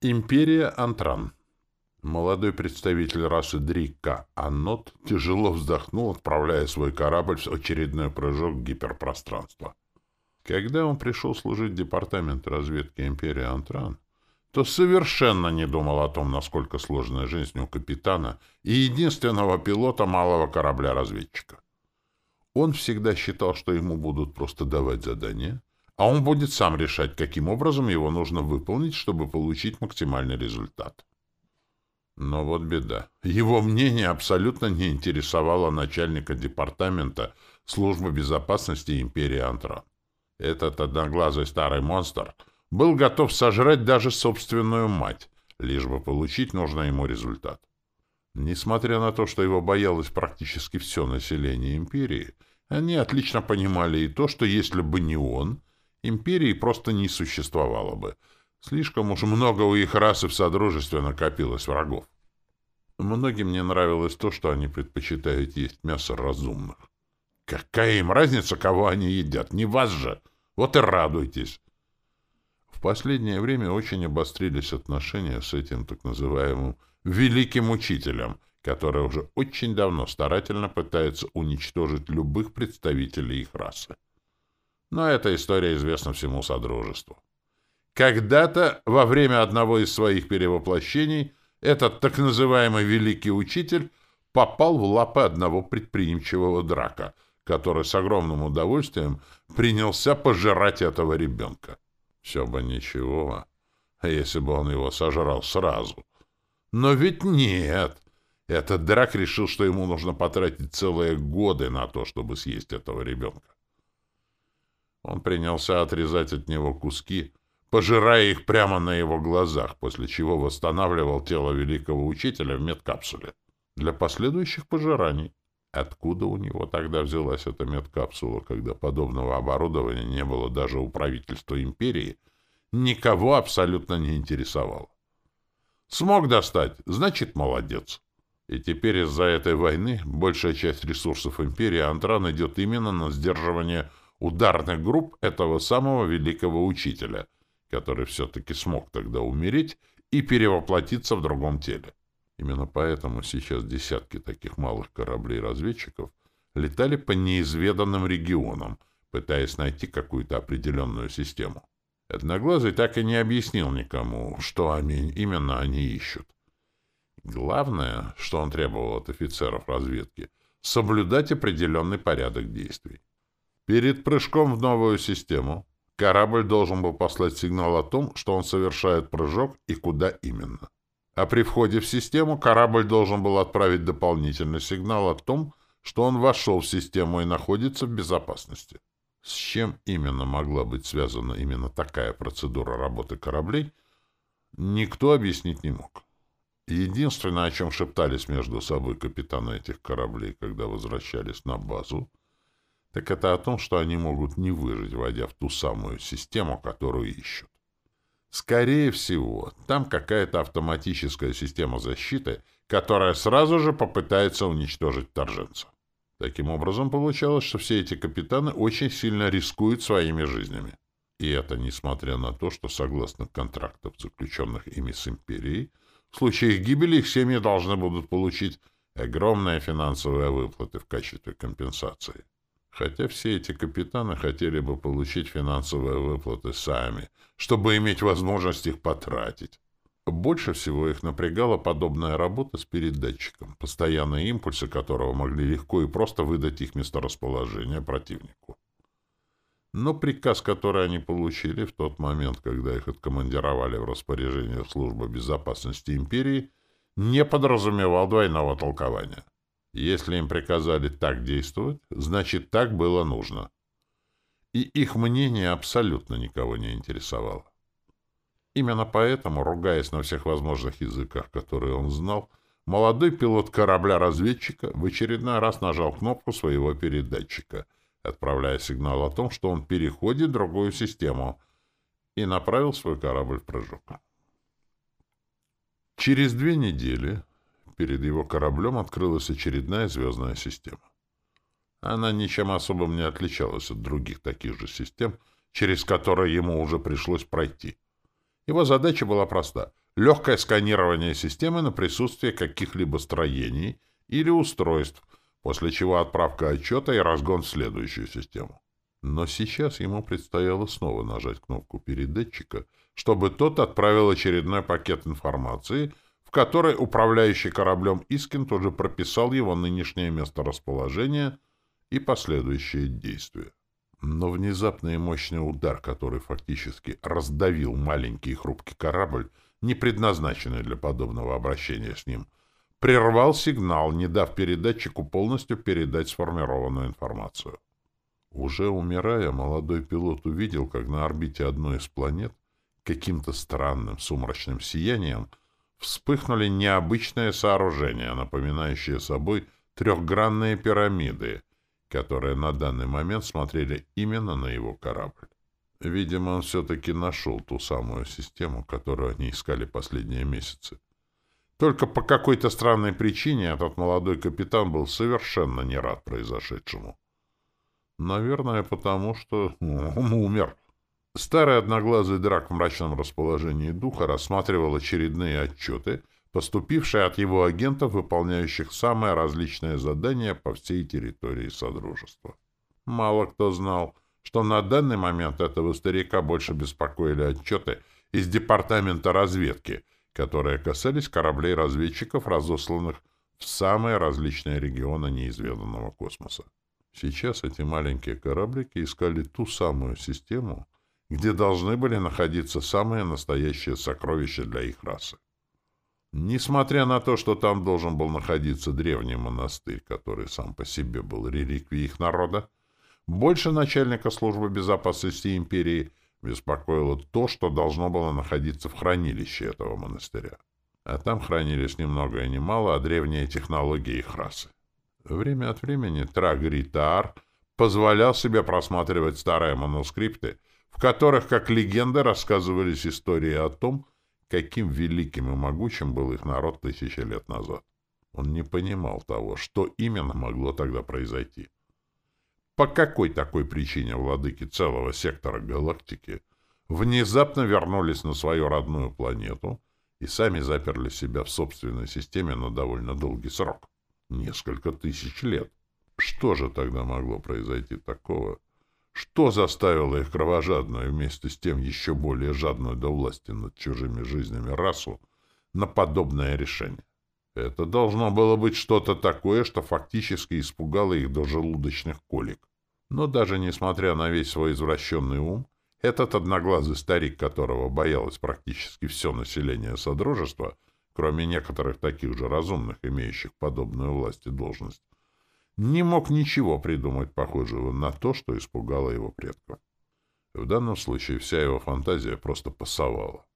Империя Антран. Молодой представитель расы Дрика Аннот тяжело вздохнул, отправляя свой корабль в очередной прыжок в гиперпространство. Когда он пришел служить в департамент разведки Империи Антран, то совершенно не думал о том, насколько сложная жизнь у капитана и единственного пилота малого корабля-разведчика. Он всегда считал, что ему будут просто давать задания, а он будет сам решать, каким образом его нужно выполнить, чтобы получить максимальный результат. Но вот беда. Его мнение абсолютно не интересовало начальника департамента службы безопасности империи Антран. Этот одноглазый старый монстр был готов сожрать даже собственную мать, лишь бы получить нужный ему результат. Несмотря на то, что его боялось практически все население империи, они отлично понимали и то, что если бы не он, империи просто не существовало бы — Слишком уж много у их расы в Содружестве накопилось врагов. Многим не нравилось то, что они предпочитают есть мясо разумных. Какая им разница, кого они едят? Не вас же! Вот и радуйтесь! В последнее время очень обострились отношения с этим так называемым «великим учителем», который уже очень давно старательно пытается уничтожить любых представителей их расы. Но эта история известна всему Содружеству. Когда-то, во время одного из своих перевоплощений, этот так называемый «великий учитель» попал в лапы одного предприимчивого драка, который с огромным удовольствием принялся пожирать этого ребенка. Все бы ничего, если бы он его сожрал сразу. Но ведь нет. Этот драк решил, что ему нужно потратить целые годы на то, чтобы съесть этого ребенка. Он принялся отрезать от него куски, пожирая их прямо на его глазах, после чего восстанавливал тело великого учителя в медкапсуле для последующих пожираний. Откуда у него тогда взялась эта медкапсула, когда подобного оборудования не было даже у правительства империи, никого абсолютно не интересовало. Смог достать, значит, молодец. И теперь из-за этой войны большая часть ресурсов империи Антран идет именно на сдерживание ударных групп этого самого великого учителя — который все-таки смог тогда умереть и перевоплотиться в другом теле. Именно поэтому сейчас десятки таких малых кораблей-разведчиков летали по неизведанным регионам, пытаясь найти какую-то определенную систему. Одноглазый так и не объяснил никому, что именно они ищут. Главное, что он требовал от офицеров разведки, соблюдать определенный порядок действий. Перед прыжком в новую систему Корабль должен был послать сигнал о том, что он совершает прыжок и куда именно. А при входе в систему корабль должен был отправить дополнительный сигнал о том, что он вошел в систему и находится в безопасности. С чем именно могла быть связана именно такая процедура работы кораблей, никто объяснить не мог. Единственное, о чем шептались между собой капитаны этих кораблей, когда возвращались на базу, так это о том, что они могут не выжить, войдя в ту самую систему, которую ищут. Скорее всего, там какая-то автоматическая система защиты, которая сразу же попытается уничтожить вторженца. Таким образом, получалось, что все эти капитаны очень сильно рискуют своими жизнями. И это несмотря на то, что, согласно контрактам, заключенных ими с империей, в случае их гибели их семьи должны будут получить огромные финансовые выплаты в качестве компенсации. Хотя все эти капитаны хотели бы получить финансовые выплаты сами, чтобы иметь возможность их потратить. Больше всего их напрягала подобная работа с передатчиком, постоянные импульсы которого могли легко и просто выдать их месторасположение противнику. Но приказ, который они получили в тот момент, когда их откомандировали в распоряжение службы безопасности империи, не подразумевал двойного толкования. Если им приказали так действовать, значит, так было нужно. И их мнение абсолютно никого не интересовало. Именно поэтому, ругаясь на всех возможных языках, которые он знал, молодой пилот корабля-разведчика в очередной раз нажал кнопку своего передатчика, отправляя сигнал о том, что он переходит в другую систему, и направил свой корабль в прыжок. Через две недели перед его кораблем открылась очередная звездная система. Она ничем особым не отличалась от других таких же систем, через которые ему уже пришлось пройти. Его задача была проста — легкое сканирование системы на присутствие каких-либо строений или устройств, после чего отправка отчета и разгон в следующую систему. Но сейчас ему предстояло снова нажать кнопку передатчика, чтобы тот отправил очередной пакет информации, в которой управляющий кораблем Искин тоже прописал его нынешнее месторасположение и последующие действия. Но внезапный и мощный удар, который фактически раздавил маленький и хрупкий корабль, не предназначенный для подобного обращения с ним, прервал сигнал, не дав передатчику полностью передать сформированную информацию. Уже умирая, молодой пилот увидел, как на орбите одной из планет каким-то странным сумрачным сиянием вспыхнули необычные сооружения, напоминающие собой трехгранные пирамиды, которые на данный момент смотрели именно на его корабль. Видимо, он все-таки нашел ту самую систему, которую они искали последние месяцы. Только по какой-то странной причине этот молодой капитан был совершенно не рад произошедшему. Наверное, потому что он умер. Старый одноглазый драк в мрачном расположении духа рассматривал очередные отчеты — поступившие от его агентов, выполняющих самые различные задания по всей территории Содружества. Мало кто знал, что на данный момент этого старика больше беспокоили отчеты из Департамента разведки, которые касались кораблей-разведчиков, разосланных в самые различные регионы неизведанного космоса. Сейчас эти маленькие кораблики искали ту самую систему, где должны были находиться самые настоящие сокровища для их расы. Несмотря на то, что там должен был находиться древний монастырь, который сам по себе был реликвией их народа, больше начальника службы безопасности империи беспокоило то, что должно было находиться в хранилище этого монастыря. А там хранились ни много и ни мало, а древние технологии их расы. Время от времени Трагритаар позволял себе просматривать старые манускрипты, в которых, как легенды, рассказывались истории о том, каким великим и могучим был их народ тысячи лет назад. Он не понимал того, что именно могло тогда произойти. По какой такой причине владыки целого сектора галактики внезапно вернулись на свою родную планету и сами заперли себя в собственной системе на довольно долгий срок? Несколько тысяч лет. Что же тогда могло произойти такого, что заставило их кровожадную вместе с тем еще более жадную до власти над чужими жизнями расу на подобное решение? Это должно было быть что-то такое, что фактически испугало их до желудочных колик. Но даже несмотря на весь свой извращенный ум, этот одноглазый старик, которого боялось практически все население Содружества, кроме некоторых таких же разумных, имеющих подобную власть и должность, не мог ничего придумать похожего на то, что испугало его предков. В данном случае вся его фантазия просто пасовала.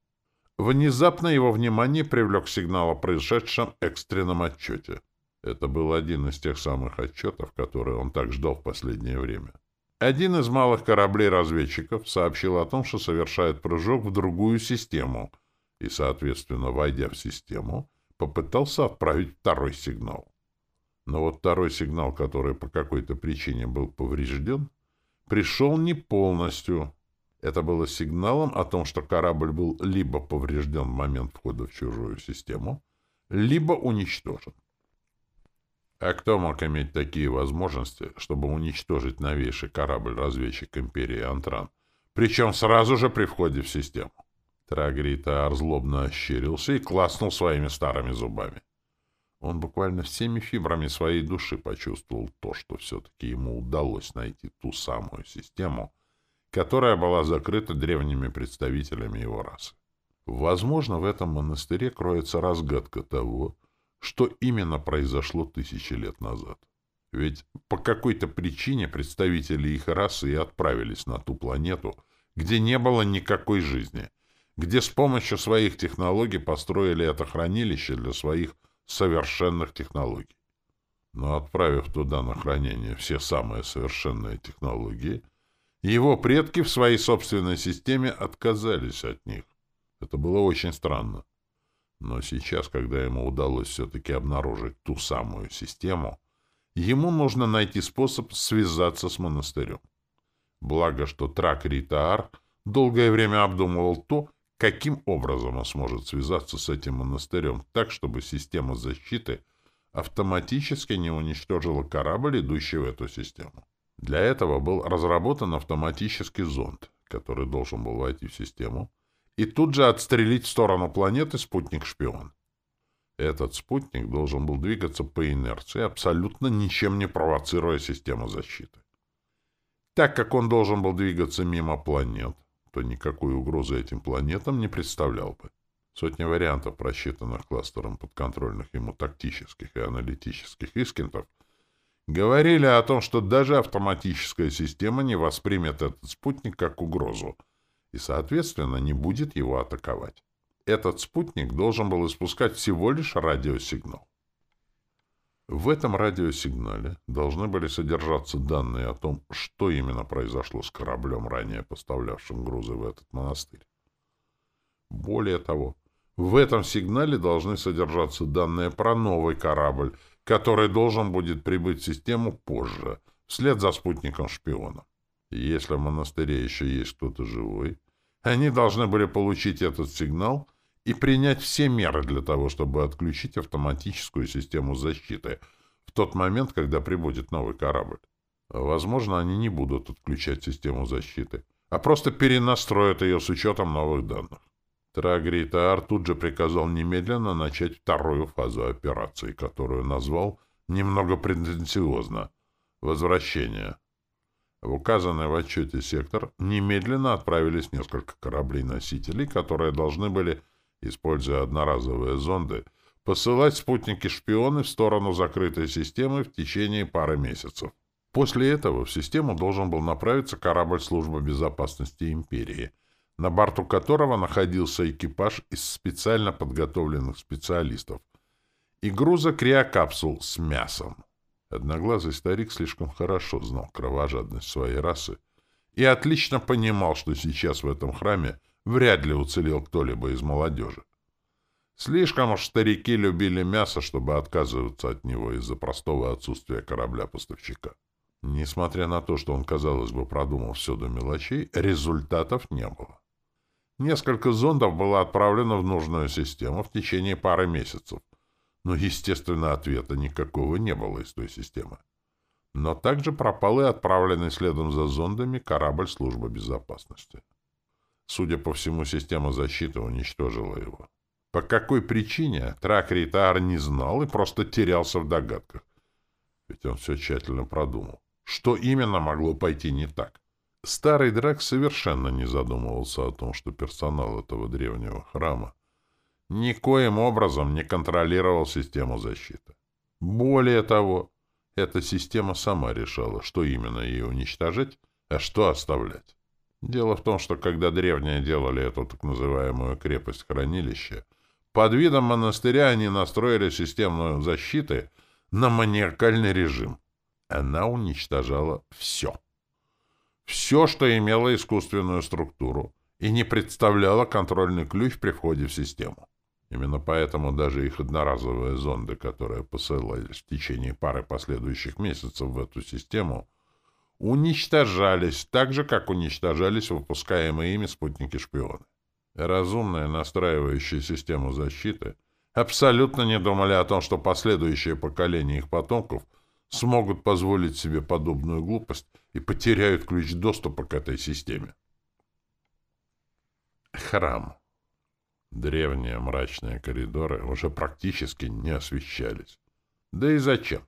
Внезапно его внимание привлек сигнал о происшедшем экстренном отчете. Это был один из тех самых отчетов, которые он так ждал в последнее время. Один из малых кораблей-разведчиков сообщил о том, что совершает прыжок в другую систему, и, соответственно, войдя в систему, попытался отправить второй сигнал. Но вот второй сигнал, который по какой-то причине был поврежден, пришел не полностью. Это было сигналом о том, что корабль был либо поврежден в момент входа в чужую систему, либо уничтожен. А кто мог иметь такие возможности, чтобы уничтожить новейший корабль-разведчик Империи Антран, причем сразу же при входе в систему? Трагритаар злобно ощерился и класнул своими старыми зубами. Он буквально всеми фибрами своей души почувствовал то, что все-таки ему удалось найти ту самую систему, которая была закрыта древними представителями его расы. Возможно, в этом монастыре кроется разгадка того, что именно произошло тысячи лет назад. Ведь по какой-то причине представители их расы и отправились на ту планету, где не было никакой жизни, где с помощью своих технологий построили это хранилище для своих совершенных технологий. Но отправив туда на хранение все самые совершенные технологии, его предки в своей собственной системе отказались от них. Это было очень странно. Но сейчас, когда ему удалось все-таки обнаружить ту самую систему, ему нужно найти способ связаться с монастырем. Благо, что Трак Ритаар долгое время обдумывал то, каким образом он сможет связаться с этим монастырем так, чтобы система защиты автоматически не уничтожила корабль, идущий в эту систему. Для этого был разработан автоматический зонд, который должен был войти в систему, и тут же отстрелить в сторону планеты спутник-шпион. Этот спутник должен был двигаться по инерции, абсолютно ничем не провоцируя систему защиты. Так как он должен был двигаться мимо планет, то никакой угрозы этим планетам не представлял бы. Сотни вариантов, просчитанных кластером подконтрольных ему тактических и аналитических искентов, говорили о том, что даже автоматическая система не воспримет этот спутник как угрозу и, соответственно, не будет его атаковать. Этот спутник должен был испускать всего лишь радиосигнал. В этом радиосигнале должны были содержаться данные о том, что именно произошло с кораблем, ранее поставлявшим грузы в этот монастырь. Более того, в этом сигнале должны содержаться данные про новый корабль, который должен будет прибыть в систему позже, вслед за спутником-шпионом. Если в монастыре еще есть кто-то живой, они должны были получить этот сигнал и принять все меры для того, чтобы отключить автоматическую систему защиты в тот момент, когда прибудет новый корабль. Возможно, они не будут отключать систему защиты, а просто перенастроят ее с учетом новых данных. Трагритаар тут же приказал немедленно начать вторую фазу операции, которую назвал немного претенциозно «Возвращение». В указанный в отчете сектор немедленно отправились несколько кораблей-носителей, которые должны были, используя одноразовые зонды, посылать спутники-шпионы в сторону закрытой системы в течение пары месяцев. После этого в систему должен был направиться корабль службы безопасности империи — на борту которого находился экипаж из специально подготовленных специалистов и груза криокапсул с мясом. Одноглазый старик слишком хорошо знал кровожадность своей расы и отлично понимал, что сейчас в этом храме вряд ли уцелел кто-либо из молодежи. Слишком уж старики любили мясо, чтобы отказываться от него из-за простого отсутствия корабля-поставщика. Несмотря на то, что он, казалось бы, продумал все до мелочей, результатов не было. Несколько зондов было отправлено в нужную систему в течение пары месяцев, но, естественно, ответа никакого не было из той системы. Но также пропал и отправленный следом за зондами корабль службы безопасности. Судя по всему, система защиты уничтожила его. По какой причине, Трак Ритар не знал и просто терялся в догадках. Ведь он все тщательно продумал. Что именно могло пойти не так? Старый Драк совершенно не задумывался о том, что персонал этого древнего храма никоим образом не контролировал систему защиты. Более того, эта система сама решала, что именно ей уничтожить, а что оставлять. Дело в том, что когда древние делали эту так называемую крепость-хранилище, под видом монастыря они настроили систему защиты на маниакальный режим. Она уничтожала все все, что имело искусственную структуру и не представляло контрольный ключ при входе в систему. Именно поэтому даже их одноразовые зонды, которые посылались в течение пары последующих месяцев в эту систему, уничтожались так же, как уничтожались выпускаемые ими спутники-шпионы. Разумные, настраивающие систему защиты, абсолютно не думали о том, что последующие поколения их потомков — смогут позволить себе подобную глупость и потеряют ключ доступа к этой системе. Храм. Древние мрачные коридоры уже практически не освещались. Да и зачем?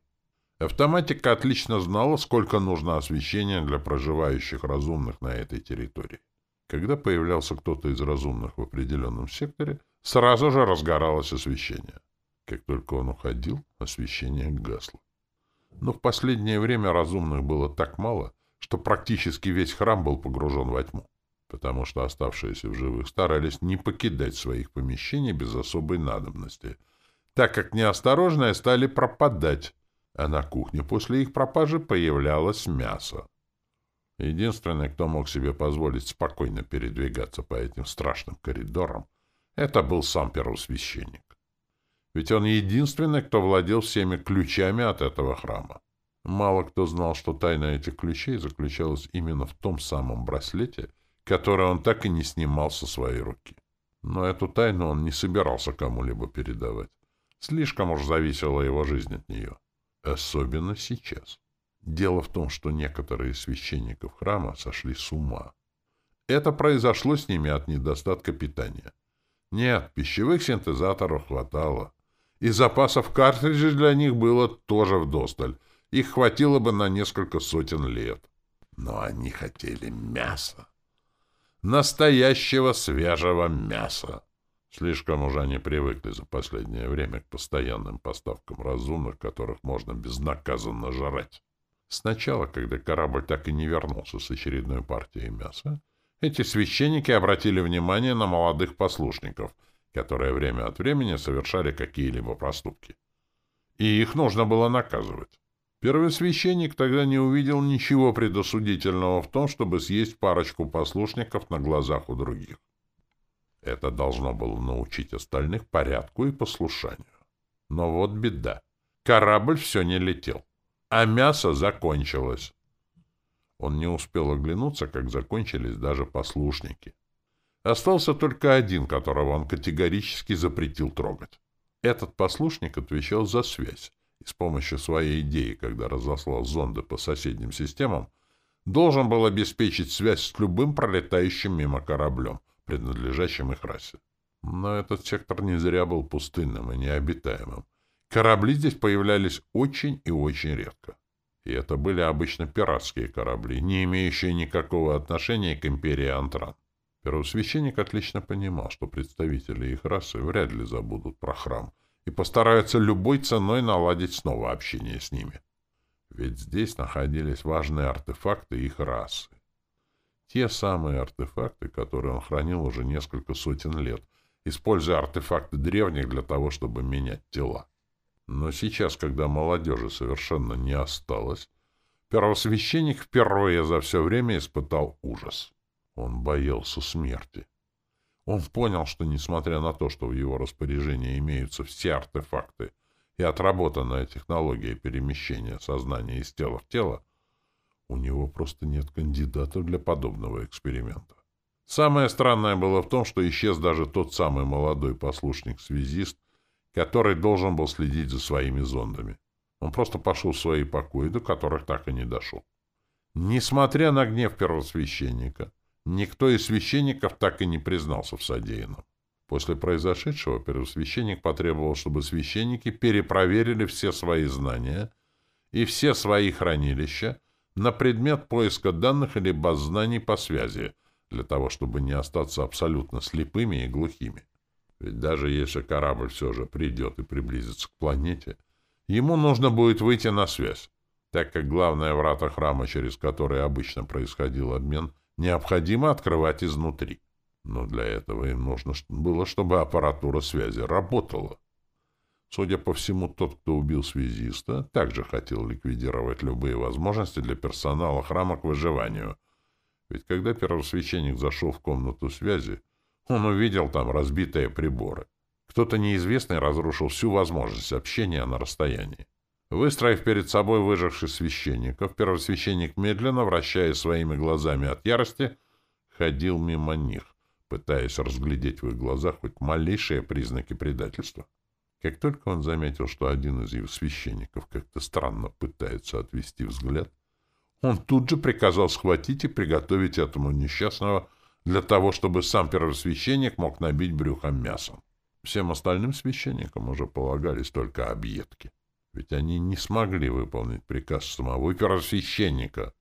Автоматика отлично знала, сколько нужно освещения для проживающих разумных на этой территории. Когда появлялся кто-то из разумных в определенном секторе, сразу же разгоралось освещение. Как только он уходил, освещение гасло. Но в последнее время разумных было так мало, что практически весь храм был погружен во тьму, потому что оставшиеся в живых старались не покидать своих помещений без особой надобности, так как неосторожные стали пропадать, а на кухне после их пропажи появлялось мясо. Единственный, кто мог себе позволить спокойно передвигаться по этим страшным коридорам, это был сам первосвященник. Ведь он единственный, кто владел всеми ключами от этого храма. Мало кто знал, что тайна этих ключей заключалась именно в том самом браслете, который он так и не снимал со своей руки. Но эту тайну он не собирался кому-либо передавать. Слишком уж зависела его жизнь от нее. Особенно сейчас. Дело в том, что некоторые священников храма сошли с ума. Это произошло с ними от недостатка питания. Нет, пищевых синтезаторов хватало. И запасов картриджей для них было тоже вдосталь. Их хватило бы на несколько сотен лет. Но они хотели мяса. Настоящего свежего мяса. Слишком уже они привыкли за последнее время к постоянным поставкам разумных, которых можно безнаказанно жрать. Сначала, когда корабль так и не вернулся с очередной партией мяса, эти священники обратили внимание на молодых послушников, которые время от времени совершали какие-либо проступки. И их нужно было наказывать. Первый священник тогда не увидел ничего предосудительного в том, чтобы съесть парочку послушников на глазах у других. Это должно было научить остальных порядку и послушанию. Но вот беда. Корабль все не летел, а мясо закончилось. Он не успел оглянуться, как закончились даже послушники. Остался только один, которого он категорически запретил трогать. Этот послушник отвечал за связь, и с помощью своей идеи, когда разослал зонды по соседним системам, должен был обеспечить связь с любым пролетающим мимо кораблем, принадлежащим их расе. Но этот сектор не зря был пустынным и необитаемым. Корабли здесь появлялись очень и очень редко. И это были обычно пиратские корабли, не имеющие никакого отношения к империи Антран. Первосвященник отлично понимал, что представители их расы вряд ли забудут про храм и постараются любой ценой наладить снова общение с ними. Ведь здесь находились важные артефакты их расы. Те самые артефакты, которые он хранил уже несколько сотен лет, используя артефакты древних для того, чтобы менять тела. Но сейчас, когда молодежи совершенно не осталось, первосвященник впервые за все время испытал ужас. Он боялся смерти. Он понял, что, несмотря на то, что в его распоряжении имеются все артефакты и отработанная технология перемещения сознания из тела в тело, у него просто нет кандидатов для подобного эксперимента. Самое странное было в том, что исчез даже тот самый молодой послушник-связист, который должен был следить за своими зондами. Он просто пошел в свои покои, до которых так и не дошел. Несмотря на гнев первосвященника, никто из священников так и не признался в содеянном. После произошедшего первосвященник потребовал, чтобы священники перепроверили все свои знания и все свои хранилища на предмет поиска данных или баз знаний по связи, для того, чтобы не остаться абсолютно слепыми и глухими. Ведь даже если корабль все же придет и приблизится к планете, ему нужно будет выйти на связь, так как главные врата храма, через которые обычно происходил обмен, необходимо открывать изнутри. Но для этого им нужно было, чтобы аппаратура связи работала. Судя по всему, тот, кто убил связиста, также хотел ликвидировать любые возможности для персонала храма к выживанию. Ведь когда первосвященник зашел в комнату связи, он увидел там разбитые приборы. Кто-то неизвестный разрушил всю возможность общения на расстоянии. Выстроив перед собой выживших священников, первосвященник медленно, вращая своими глазами от ярости, ходил мимо них, пытаясь разглядеть в их глазах хоть малейшие признаки предательства. Как только он заметил, что один из его священников как-то странно пытается отвести взгляд, он тут же приказал схватить и приготовить этому несчастного для того, чтобы сам первосвященник мог набить брюхом мясом. Всем остальным священникам уже полагались только объедки, ведь они не смогли выполнить приказ самого первосвященника.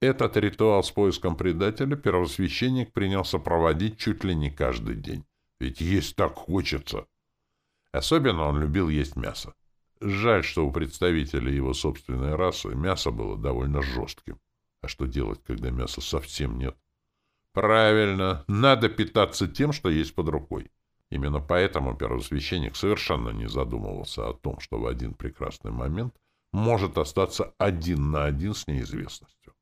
Этот ритуал с поиском предателя первосвященник принялся проводить чуть ли не каждый день, ведь есть так хочется. Особенно он любил есть мясо. Жаль, что у представителей его собственной расы мясо было довольно жестким. А что делать, когда мяса совсем нет? Правильно, надо питаться тем, что есть под рукой. Именно поэтому первосвященник совершенно не задумывался о том, что в один прекрасный момент может остаться один на один с неизвестностью.